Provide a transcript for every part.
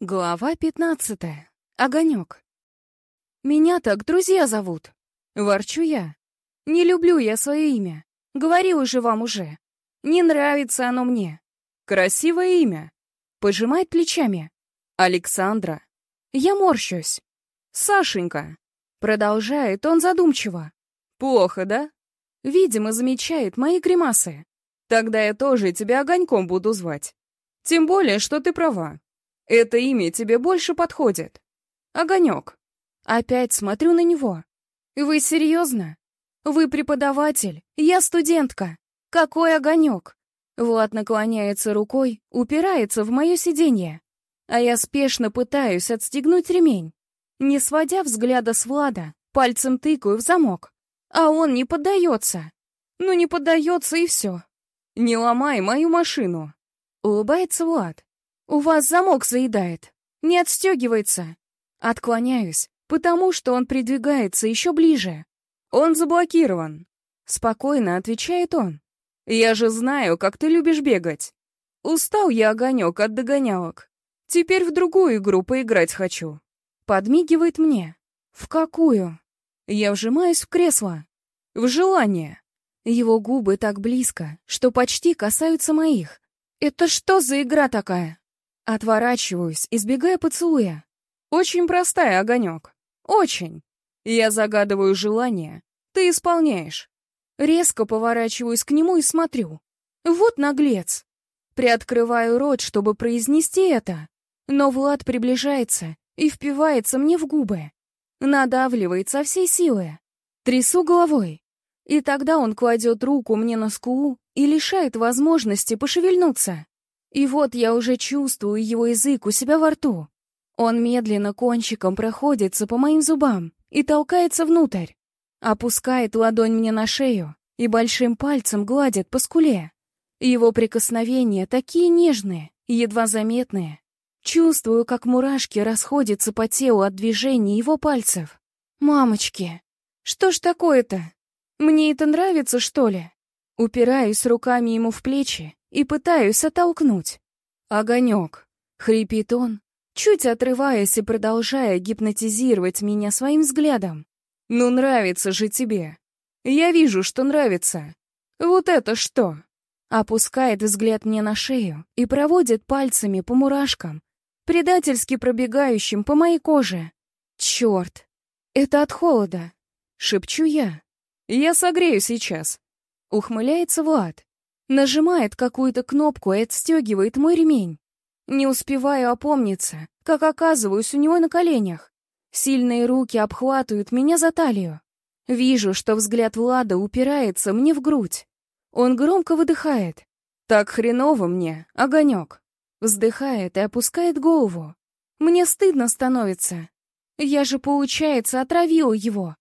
Глава пятнадцатая. Огонек. Меня так друзья зовут. Ворчу я. Не люблю я свое имя. Говорила же вам уже. Не нравится оно мне. Красивое имя. Пожимает плечами. Александра. Я морщусь. Сашенька. Продолжает он задумчиво. Плохо, да? Видимо, замечает мои гримасы. Тогда я тоже тебя огоньком буду звать. Тем более, что ты права. Это имя тебе больше подходит. Огонек. Опять смотрю на него. Вы серьезно? Вы преподаватель, я студентка. Какой огонек? Влад наклоняется рукой, упирается в мое сиденье. А я спешно пытаюсь отстегнуть ремень. Не сводя взгляда с Влада, пальцем тыкаю в замок. А он не поддается. Ну не поддается и все. Не ломай мою машину. Улыбается Влад. «У вас замок заедает. Не отстегивается». Отклоняюсь, потому что он придвигается еще ближе. «Он заблокирован», — спокойно отвечает он. «Я же знаю, как ты любишь бегать. Устал я огонек от догонялок. Теперь в другую игру поиграть хочу». Подмигивает мне. «В какую?» Я вжимаюсь в кресло. «В желание». Его губы так близко, что почти касаются моих. «Это что за игра такая?» Отворачиваюсь, избегая поцелуя. Очень простая, огонек. Очень. Я загадываю желание. Ты исполняешь. Резко поворачиваюсь к нему и смотрю. Вот наглец. Приоткрываю рот, чтобы произнести это. Но Влад приближается и впивается мне в губы. Надавливает со всей силы. Трясу головой. И тогда он кладет руку мне на скулу и лишает возможности пошевельнуться. И вот я уже чувствую его язык у себя во рту. Он медленно кончиком проходится по моим зубам и толкается внутрь. Опускает ладонь мне на шею и большим пальцем гладит по скуле. Его прикосновения такие нежные, едва заметные. Чувствую, как мурашки расходятся по телу от движений его пальцев. «Мамочки, что ж такое-то? Мне это нравится, что ли?» Упираюсь руками ему в плечи и пытаюсь оттолкнуть. «Огонек!» — хрипит он, чуть отрываясь и продолжая гипнотизировать меня своим взглядом. «Ну нравится же тебе! Я вижу, что нравится! Вот это что!» Опускает взгляд мне на шею и проводит пальцами по мурашкам, предательски пробегающим по моей коже. «Черт! Это от холода!» — шепчу я. «Я согрею сейчас!» — ухмыляется Влад. Нажимает какую-то кнопку и отстегивает мой ремень. Не успеваю опомниться, как оказываюсь у него на коленях. Сильные руки обхватывают меня за талию. Вижу, что взгляд Влада упирается мне в грудь. Он громко выдыхает. «Так хреново мне, огонек!» Вздыхает и опускает голову. Мне стыдно становится. Я же, получается, отравила его.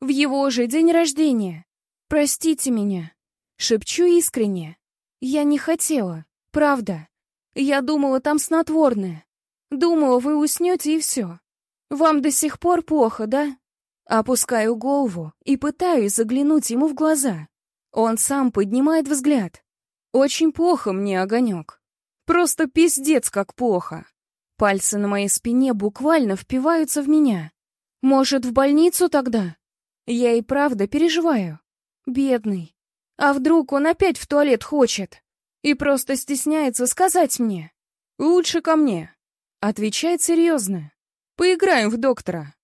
В его же день рождения. Простите меня. Шепчу искренне. Я не хотела, правда. Я думала, там снотворное. Думала, вы уснете и все. Вам до сих пор плохо, да? Опускаю голову и пытаюсь заглянуть ему в глаза. Он сам поднимает взгляд. Очень плохо мне, огонек. Просто пиздец как плохо. Пальцы на моей спине буквально впиваются в меня. Может, в больницу тогда? Я и правда переживаю. Бедный. А вдруг он опять в туалет хочет? И просто стесняется сказать мне. Лучше ко мне. Отвечает серьезно. Поиграем в доктора.